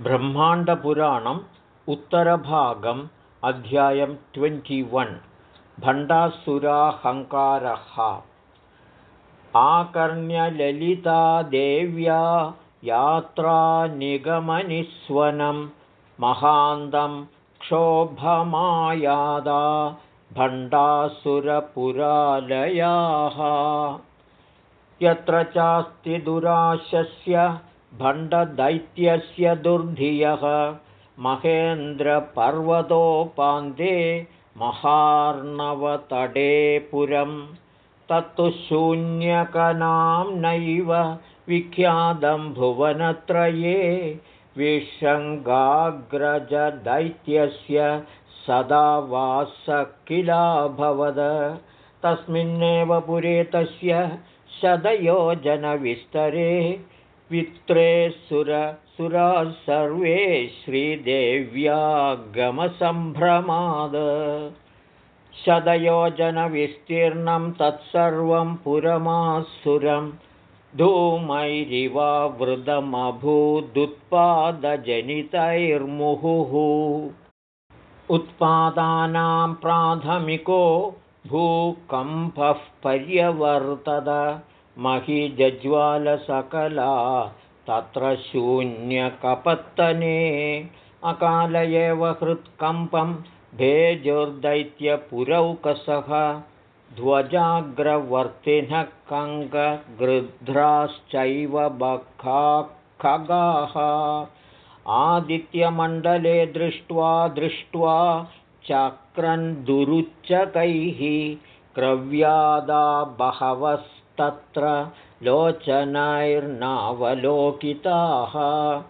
ब्रह्माण्डपुराणम् उत्तरभागम् अध्यायं ट्वेण्टिवन् भण्डासुराहङ्कारः। आकर्ण्यललितादेव्या यात्रानिगमनिस्वनं महान्तं क्षोभमायादा भण्डासुरपुरालयाः। यत्र चास्ति दुराशस्य भण्डदैत्यस्य दुर्धियः। महेन्द्रपर्वतोपान्ते महार्णवतडे पुरं तत्तु शून्यकनाम्नैव विख्यातं भुवनत्रये। विशङ्गाग्रजदैत्यस्य सदा वासकिलाभवद तस्मिन्नेव पुरे तस्य शतयोजनविस्तरे वित्रे सुरसुराः सर्वे श्रीदेव्यागमसम्भ्रमाद। शतयोजनविस्तीर्णं तत्सर्वं पुरमासुरं धूमैरिवावृतमभूदुत्पादजनितैर्मुहुः उत्पादानां प्राथमिको भूकम्पः पर्यवर्तत महिजज्वालसकला तत्र शून्यकपत्तने अकाल एव हृत्कम्पं भेजुर्दैत्यपुरौकसः ध्वजाग्रवर्तिनः कङ्गगृध्राश्चैव बखा खगाः आदित्यमण्डले दृष्ट्वा दृष्ट्वा चक्रन्दुरुच्चकैः क्रव्यादा बहवस्तत्र लोचनैर्नावलोकिताः।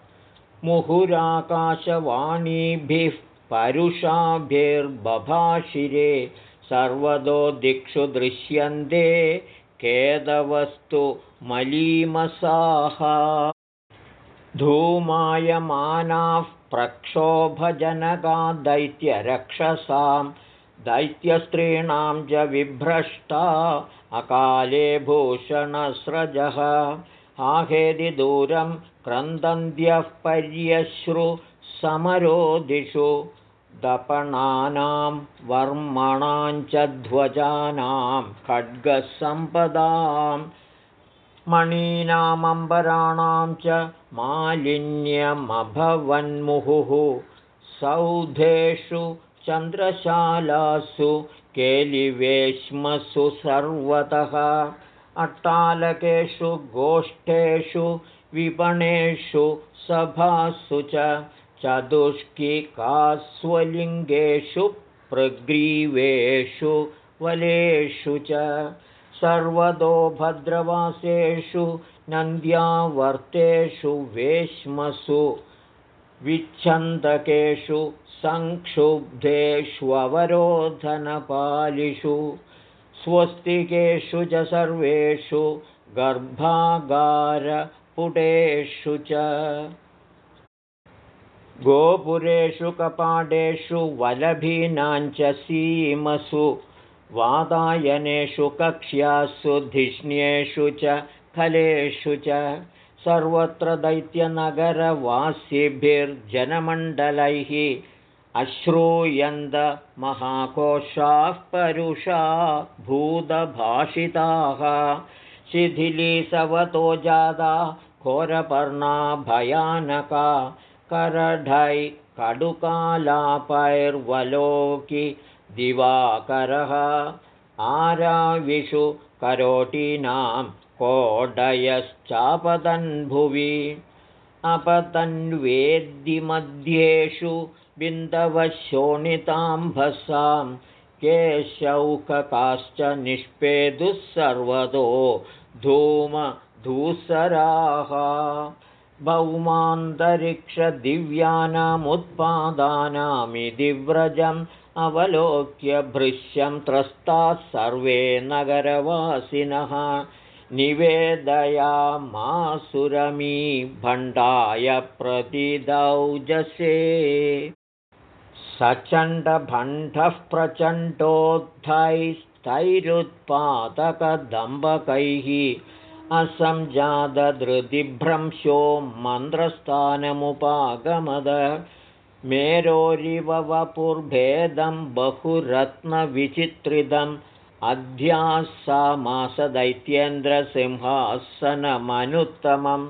मुहुराकाशवाणीभिः परुषाभिर्बभाषिरे सर्वतो दिक्षु दृश्यन्ते केदवस्तु मलीमसाः। धूमायमानाः प्रक्षोभजनका दैत्यरक्षसां दैत्यस्त्रीणां च विभ्रष्टा अकाले भूषणस्रजः। आहेदि दूरं क्रन्दन्त्यः पर्यश्रु समरोदिषु। दपणानां वर्मणां च ध्वजानां खड्गसम्पदां। मणीनामम्बराणां च मालिन्यमभवन्मुहुः। सौधेषु चन्द्रशालासु केलिवेश्मसु सर्वतः। अट्टालकेषु गोष्ठेषु विपणेषु सभासु च चतुष्किकास्वलिङ्गेषु प्रग्रीवेषु वलेषु च। सर्वतो भद्रवासेषु नन्द्यावर्तेषु वेश्मसु विच्छन्दकेषु संक्षुब्धेष्ववरोधनपालिषु स्वस्तिकेषु च सर्वेषु गर्भागारपुटेषु च। गोपुरेषु कपाटेषु वलभीनाञ्च सीमसु वातायनेषु कक्ष्यासु धिष्ण्येषु च फलेषु च सर्वत्र दैत्यनगरवासिभिर्जनमण्डलैः अश्रूयन्दमहाकोशाः परुषा भूतभाषिताः। शिथिलीसवतो जाता घोरपर्णा भयानका। करढै कटुकालापैर्वलोकि दिवाकरः। आराविषु करोटीनां कोडयश्चापतन्भुवि अपतन्वेद्यमध्येषु बिन्दवशोणिताम्भसां केशौककाश्च निष्पेदुः सर्वतो धूमधूसराः। भौमान्तरिक्षदिव्यानामुत्पादानामिति व्रजम् अवलोक्य भृश्यं त्रस्ताः सर्वे नगरवासिनः निवेदयामासुरमी भण्डाय प्रतिदौजसे। सचण्डभण्डः प्रचण्डोद्धैस्तैरुत्पादकदम्बकैः असंजातधृतिभ्रंशो मन्त्रस्थानमुपागमद। मेरोरिवपुर्भेदं बहुरत्नविचित्रितम् अध्यासामासदैत्येन्द्रसिंहासनमनुत्तमं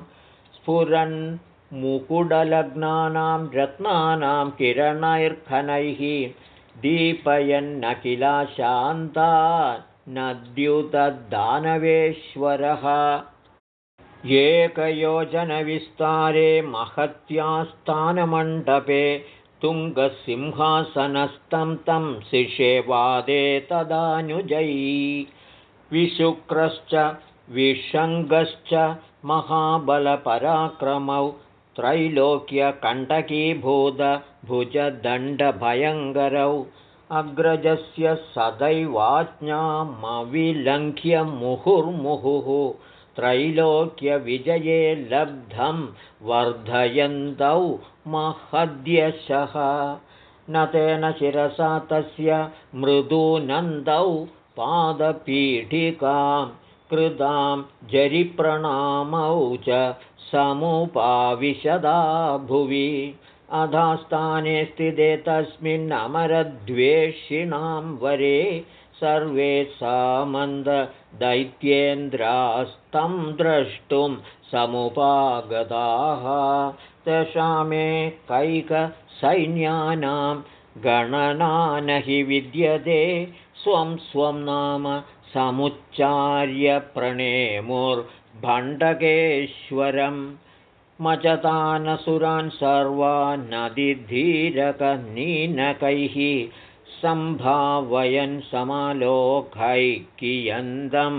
स्फुरन्मुकुडलग्नानां रत्नानां किरणैर्खनैः दीपयन्नखिला शान्ता नद्युतदानवेश्वरः। एकयोजनविस्तारे महत्यास्थानमण्डपे तुङ्गसिंहासनस्थं तं शिषेवादे तदानुजै विशुक्रश्च विषङ्गश्च महाबलपराक्रमौ त्रैलोक्यकण्टकीभूतभुजदण्डभयङ्करौ अग्रजस्य सदैवाज्ञामविलङ्घ्य मुहुर्मुहुः त्रैलोक्यविजये लब्धं वर्धयन्तौ महद्यशः। न तेन शिरसा तस्य मृदूनन्दौ पादपीठिकां कृतां जरिप्रणामौ च समुपाविशदा भुवि। अधास्थाने स्थिते तस्मिन्नमरद्वेषिणां वरे सर्वे सामन्ददैत्येन्द्रास्तं द्रष्टुं समुपागताः। कैकसैन्यानां गणना न हि विद्यते। स्वं स्वं नाम समुच्चार्य प्रणेमुर्भण्डकेश्वरम् मचतानसुरान् सर्वान्नदिधीरकनीनकैः सम्भावयन् समालोकै कियन्दं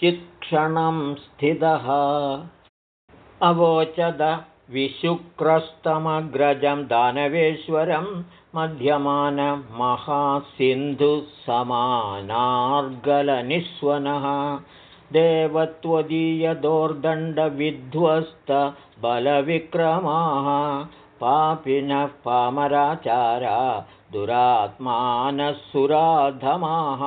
चित्क्षणं स्थितः। अवोचद विशुक्रस्तमग्रजं दानवेश्वरं मध्यमानमहासिन्धुसमानार्गलनिःस्वनः देवत्वदीयदोर्दण्डविध्वस्तबलविक्रमाः पापिनः पामराचारा दुरात्मानः सुराधमाः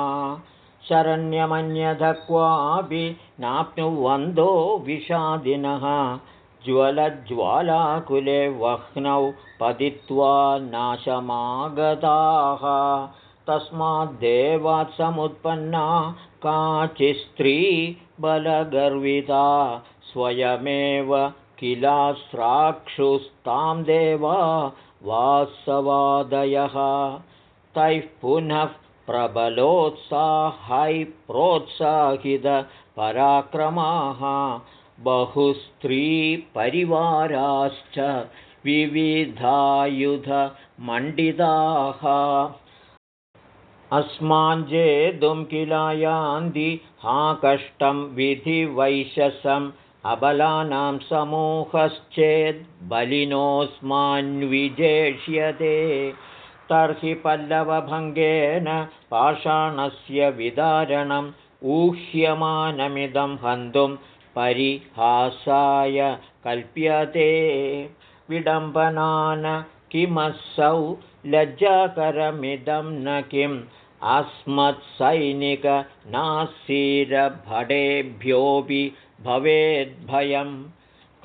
शरण्यमन्यथ क्वापि नाप्नुवन्दो विषादिनः। ज्वलज्वालाकुले वह्नौ पतित्वा नाशमागताः। तस्माद्देवात् समुत्पन्ना काचिस्त्री बलगर्विता स्वयमेव किलास्राक्षुस्तां देवा वासवादयः। तैः पुनः प्रबलोत्साहै प्रोत्साहितपराक्रमाः बहुस्त्रीपरिवाराश्च विविधायुधमण्डिताः। अस्माञ्जेतुं किलायान्ति हा कष्टं विधिवैशसम् अबलानां समूहश्चेद्बलिनोऽस्मान्विजेष्यते तर्हि पल्लवभङ्गेन पाषाणस्य विदारणम् ऊह्यमानमिदं हन्तुं परिहासाय कल्प्यते। विडम्बनान किमसौ लज्जाकरमिदं न किम्? अस्मत्सैनिकनासीरभटेभ्योऽपि भवेद्भयं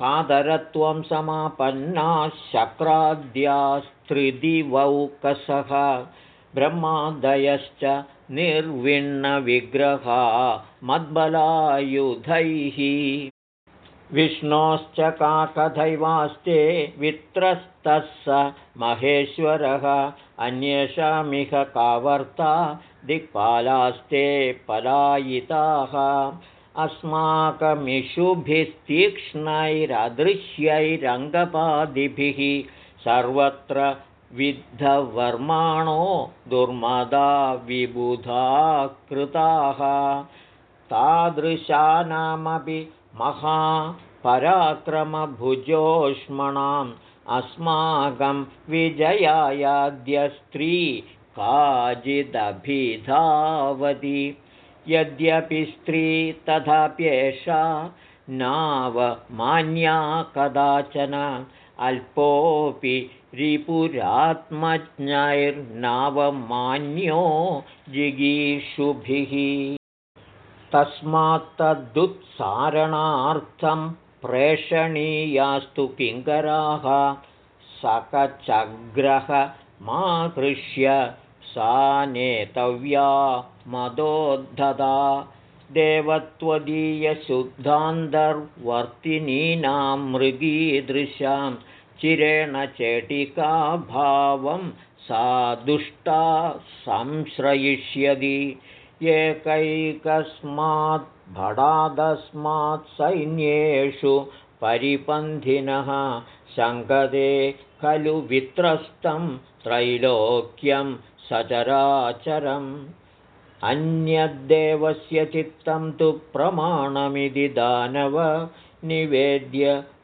कादरत्वं समापन्नाः शक्राद्यास्त्रिदिवौकसः। ब्रह्मादयश्च निर्विण्णविग्रहा मद्बलायुधैः। विष्णोश्च काकथैवास्ते वित्रस्तः स महेश्वरः। अन्येषामिह कावर्ता दिक्पालास्ते पलायिताः अस्माकमिषुभिस्तीक्ष्णैरदृश्यैरङ्गपादिभिः सर्वत्र विद्धवर्माणो दुर्मदा विबुधा कृताः। तादृशानामपि महापराक्रमभुजोष्मणाम् अस्माकं विजयायाद्यस्त्री काचिदभिधावति यद्यपि स्त्री तथाप्येषा नावमान्या कदाचन अल्पोऽपि रिपुरात्मज्ञैर्नावमान्यो जिगीषुभिः। तस्मात्तदुत्सारणार्थं प्रेषणीयास्तु किङ्कराः सकचग्रहमाकृष्य सा नेतव्या मदोद्धता देवत्वदीयशुद्धान्तर्वर्तिनीनां मृगीदृशां चिरेण चेटिकाभावं सा दुष्टा संश्रयिष्यति। एकैकस्मात् भडादस्मात् सैन्येषु परिपन्थिनः शङ्कदे खलु वित्रस्तं त्रैलोक्यं सचराचरम् अन्यद्देवस्य चित्तं तु प्रमाणमिति दानव निवेद्य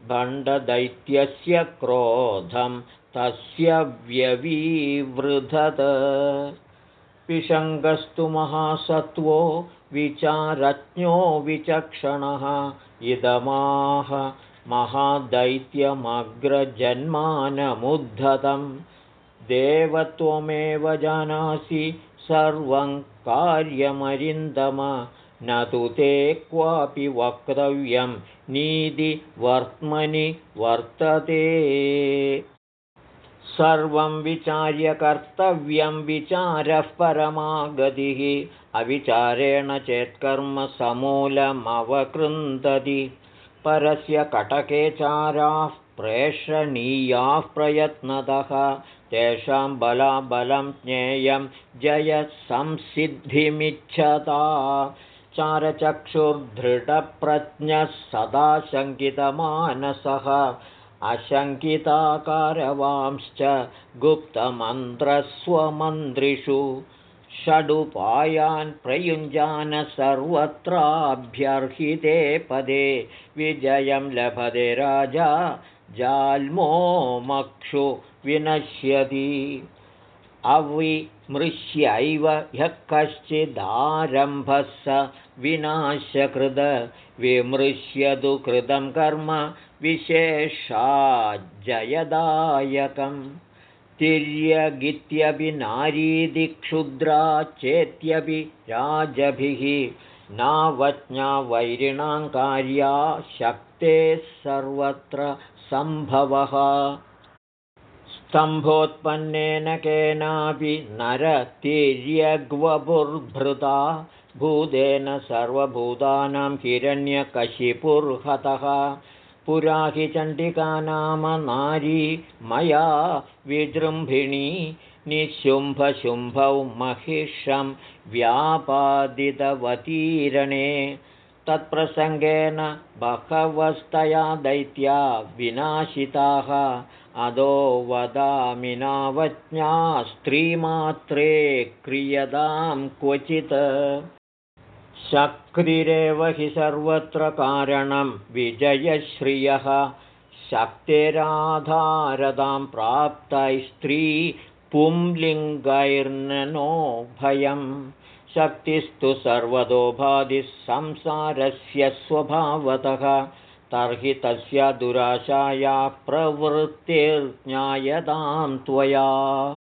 भण्डदैत्यस्य क्रोधं तस्य व्यवीवृधत। पिशङ्गस्तु महासत्त्वो विचारज्ञो विचक्षणः इदमाह महादैत्यमग्रजन्मानमुद्धतं देवत्वमेव जानासि सर्वं कार्यमरिन्दम। न तु ते क्वापि वक्तव्यं। नीतिवर्त्मनि वर्तते। सर्वं विचार्य कर्तव्यं विचारः परमागतिः। अविचारेण चेत्कर्म समूलमवकृन्दति परस्य कटकेचाराः प्रेषणीयाः प्रयत्नतः तेषां बलाबलं ज्ञेयं जयसंसिद्धिमिच्छता। चारचक्षुर्दृढप्रज्ञः सदा शङ्कितमानसः। अशङ्किताकारवांश्च गुप्तमन्त्रस्वमन्त्रिषु। षडुपायान् प्रयुञ्जान सर्वत्राभ्यर्हिते पदे। विजयं लभते राजा जाल्मोमक्षु विनश्यति। अविमृश्यैव ह्यः कश्चिदारम्भः स विनाशकृद। विमृश्यतु कृतं कर्म विशेषाज्जयदायकम्। तिर्यगित्यपि नारीदिक्षुद्रा चेत्यपि राजभिः नावज्ञा वैरिणां कार्या शक्तेः सर्वत्र सम्भवः। स्तम्भोत्पन्नेन केनापि नरतिर्यग्वपुर्भृता भूतेन सर्वभूतानां हिरण्यकशिपुर्हतः। पुरा हि चण्डिका नाम नारी मया विजृम्भिणी निशुम्भशुम्भौ महिषं व्यापादितवतीरणे। तत्प्रसङ्गेन बहवस्तया दैत्या विनाशिताः। अदो वदामि नावज्ञा स्त्रीमात्रे क्रियतां क्वचित्। शक्तिरेव हि सर्वत्र कारणं विजयश्रियः। शक्तिराधारतां प्राप्तैस्त्री पुंलिङ्गैर्ननो भयं शक्तिस्तु सर्वतो भातिः संसारस्य स्वभावतः। तर्हि तस्य दुराशाया प्रवृत्तिर्ज्ञायतां त्वया।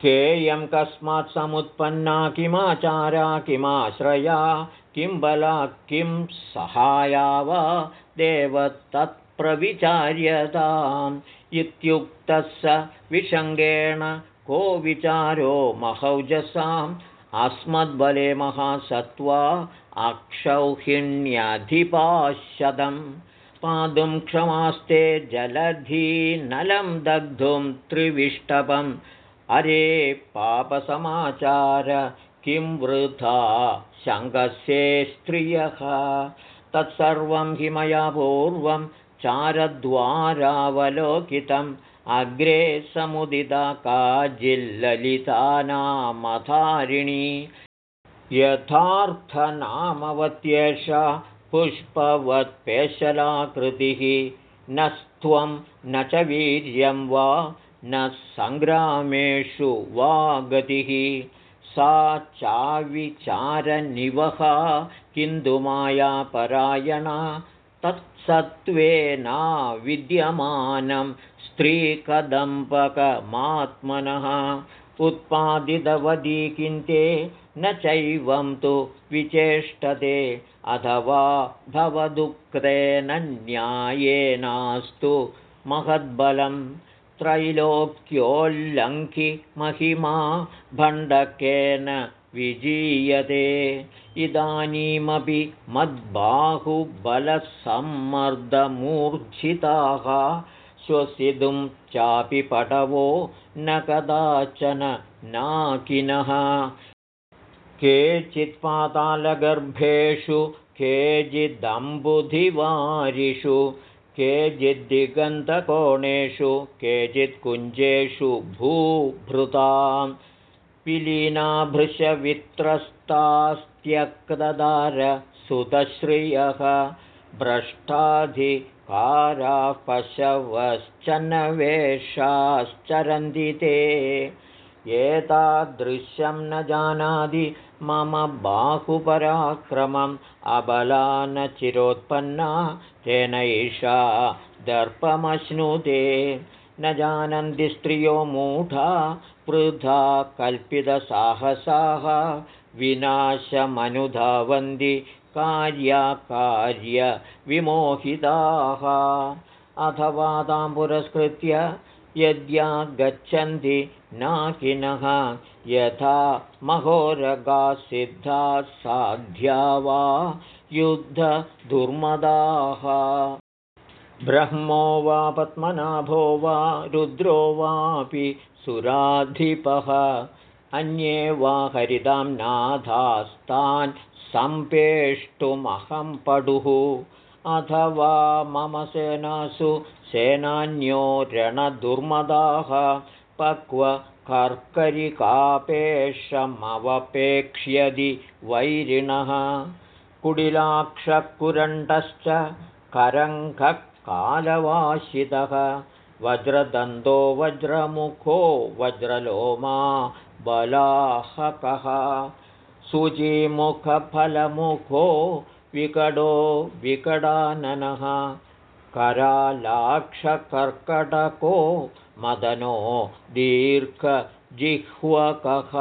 केयं कस्मात् समुत्पन्ना किमाचारा किमाश्रया किं बला किं सहाया वा देवतत्प्रविचार्यताम् इत्युक्तः स विशङ्गेण को विचारो महौजसाम् अस्मद्बले महासत्त्वा अक्षौहिण्यधिपाशदम् पादुं क्षमास्ते जलधीनलं दग्धुं त्रिविष्टपम् अरे पापसमाचार किं वृथा शङ्कस्ये स्त्रियः तत्सर्वं हि मया पूर्वं चारद्वारावलोकितम् अग्रे समुदिता काजिल्ललितानामधारिणी। यथार्थनामवत्येषा पुष्पवत्पेशलाकृतिः न स्त्वं न च वीर्यं वा न सङ्ग्रामेषु वा गतिः। सा चाविचारनिवहा किन्तु मायापरायणा तत्सत्त्वेना विद्यमानं स्त्रीकदम्बकमात्मनः उत्पादितवती किन्ते न चैवं तु विचेष्टते अथवा भवदुक्तेन न्यायेनास्तु महद्बलं त्रैलोक्योल्लङ्घि महिमा भण्डकेन विजीयते। इदानीमपि मद्बाहुबलसम्मर्दमूर्च्छिताः श्वसितुं चापि पटवो न कदाचन नाकिनः। केचित्पातालगर्भेषु केचिदम्बुधिवारिषु केचिद्दिगन्तकोणेषु केचित्कुञ्जेषु भूभृतां विलीनाभृशवित्रस्तास्त्यक्तदार सुतश्रियः भ्रष्टाधिकाराः पशवश्चन्नवेषाश्चरन्ति ते। एतादृश्यं न जानाति मम बाहुपराक्रमम्। अबला न चिरोत्पन्ना तेन एषा दर्पमश्नुते। न जानन्ति स्त्रियो मूढा वृथा कल्पितसाहसाः विनाशमनुधावन्ति कार्याकार्यविमोहिताः। अथवा तां पुरस्कृत्य यद्या गच्छन्ति नाकिनः यथा महोरगासिद्धा साध्या वा युद्धदुर्मदाः। ब्रह्मो वा पद्मनाभो वा रुद्रो वापि सुराधिपः। अन्ये वा हरितां नाथास्तान् सम्पेष्टुमहं पडुः। अथवा मम सेनासु सेनान्यो रणदुर्मदाः। पक्वकर्करिकापेशमवपेक्ष्यदि वैरिणः। कुडिलाक्षकुरण्डश्च करङ्ककालवासितः वज्रदन्तो वज्रमुखो वज्रलोमा बलाहकः। शुचिमुखफलमुखो विकडो विकडाननः करालाक्षकर्कटको मदनो दीर्घजिह्वकः।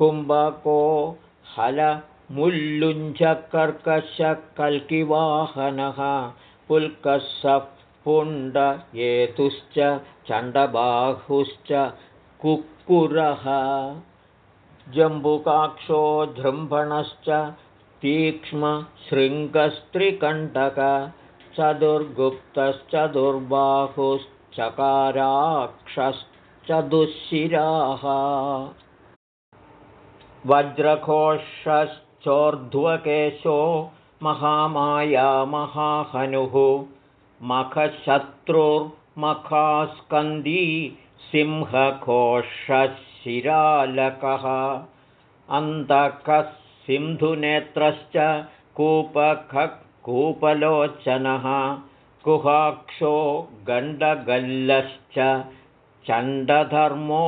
हुम्बको हलमुल्लुञ्जकर्कशकल्किवाहनः। पुल्कः पुण्डयेतुश्च चण्डबाहुश्च कुक्कुरः जम्बुकाक्षो जृम्भणश्च तीक्ष्मशृङ्गस्त्रिकण्टक चतुर्गुप्तश्चतुर्बाहुश्चकाराक्षश्चतुशिराः वज्रघोषश्चोर्ध्वकेशो महामाया महाहनुः मखशत्रुर्मखास्कन्दी सिंहघोषशिरालकः। अन्तकः सिन्धुनेत्रश्च कूपलोचनः। कुहाक्षो गण्डगल्लश्च चण्डधर्मो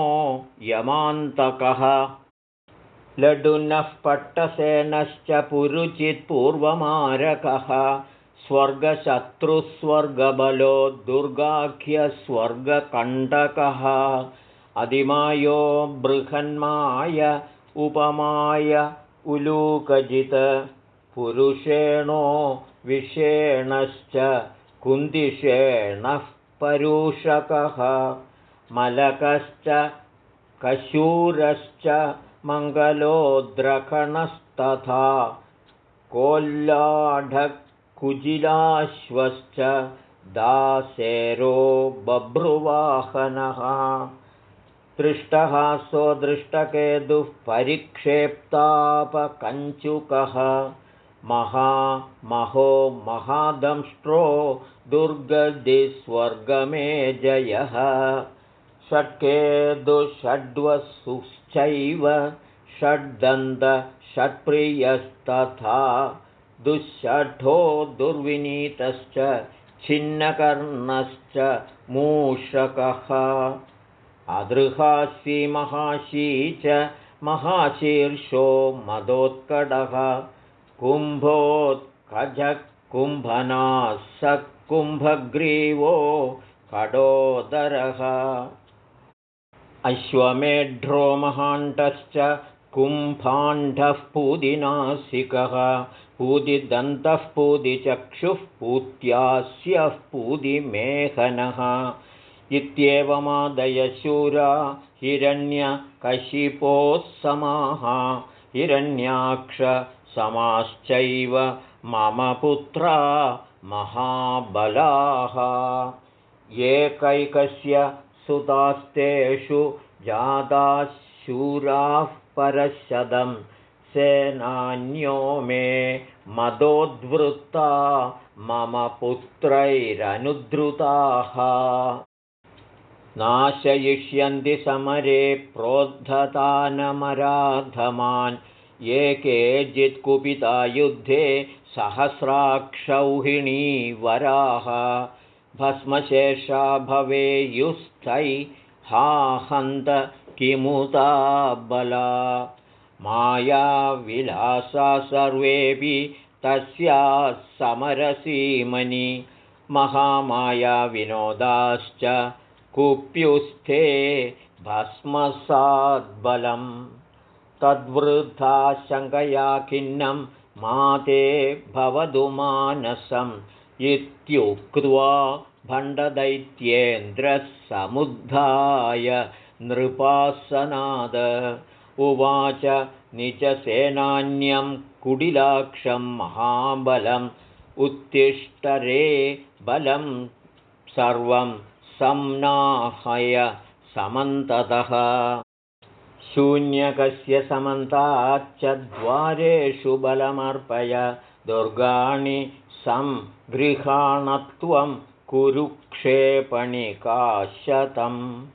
यमान्तकः। लडुनः पट्टसेनश्च पुरुचित्पूर्वमारकः स्वर्गशत्रुस्वर्गबलो दुर्गाख्यस्वर्गकण्टकः अधिमायो बृहन्माय उपमाय उलूकजित् पुरुषेणो विषेणश्च कुन्दिषेणः परूषकः मलकश्च कशूरश्च मङ्गलोद्रकणस्तथा कोल्लाढकुजिलाश्वश्च दासेरो बभ्रुवाहनः। दृष्टहासो दृष्टकेतुः परिक्षेप्तापकञ्चुकः। महामहो महादंष्ट्रो दुर्गदिस्वर्गमेजयः षट्केतुषड्वसुश्चैव षड्दन्तषट्प्रियस्तथा दुःषठो दुर्विनीतश्च छिन्नकर्णश्च मूषकः। अदृहासी महाशी च महाशीर्षो मदोत्कडः कुम्भोत्कजः कुम्भनाः कुम्भग्रीवो कडोदरः अश्वमेढ्रो महाण्ठश्च कुम्भाण्डः पूदिनासिकः पूदिदन्तः पूदिचक्षुः पूत्यास्यः पूदिमेहनः। इत्येवमादयशूरा हिरण्यकशिपोः समाः हिरण्याक्षसमाश्चैव मम पुत्रा महाबलाः। एकैकस्य सुतास्तेषु जाताशूराः परशदं सेनान्यो मे मदोद्वृत्ता मम पुत्रैरनुद्रुताः। नाशयिष्यन्ति समरे प्रोद्धतानमराधमान्। ये केचित्कुपिता युद्धे सहस्राक्षौहिणी वराः। भस्मशेषा भवेयुस्थै हा हन्त किमुता बला मायाविलासा सर्वेऽपि तस्याः समरसीमनि महामायाविनोदाश्च कुप्युस्थे भस्मसाद्बलं तद्वृद्धा शङ्कया खिन्नं माते भवतु मानसम् इत्युक्त्वा भण्डदैत्येन्द्रः समुद्धाय नृपासनाद उवाच निजसेनान्यं कुडिलाक्षं महाबलम् उत्तिष्ठरे बलं सर्वं संनाहय समन्ततः। शून्यकस्य समन्ताच्च द्वारेषु बलमर्पय दुर्गाणि संगृहाणत्वं कुरुक्षेपणिकाशतम्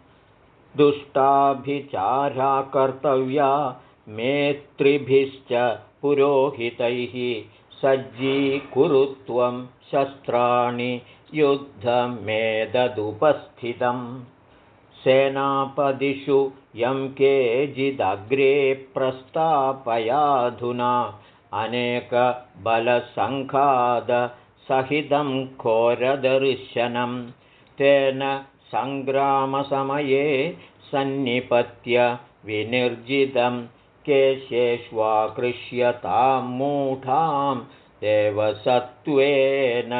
दुष्टाभिचारा कर्तव्या मेत्रिभिश्च पुरोहितैः सज्जीकुरुत्वं शस्त्राणि युद्धमेददुपस्थितम्। सेनापदिषु यं केचिदग्रे प्रस्तापयाधुना अनेकबलसङ्घातसहितं घोरदर्शनं। तेन सङ्ग्रामसमये सन्निपत्य विनिर्जितं केशेष्वाकृष्यतां मूढां देवसत्त्वेन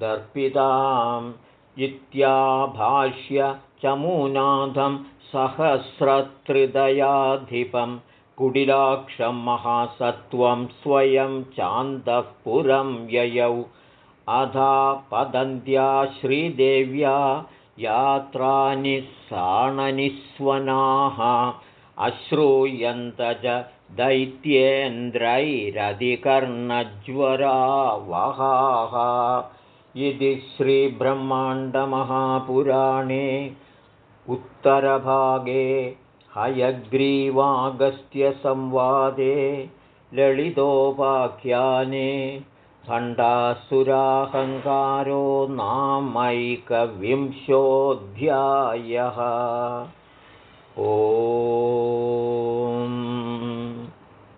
दर्पिताम् इत्याभाष्य चमूनाथं सहस्रत्रिदयाधिपं कुडिलाक्षं महासत्त्वं स्वयं चान्दः पुरं ययौ। अधा पदन्त्या श्रीदेव्या यात्रानिस्साणनिस्वनाः अश्रूयन्त च दैत्येन्द्रैरधिकर्णज्वरावहाः। इति श्रीब्रह्माण्डमहापुराणे उत्तरभागे हयग्रीवागस्त्यसंवादे ललितोपाख्याने भण्डासुराहङ्कारो नामैकविंशोऽध्यायः। ओ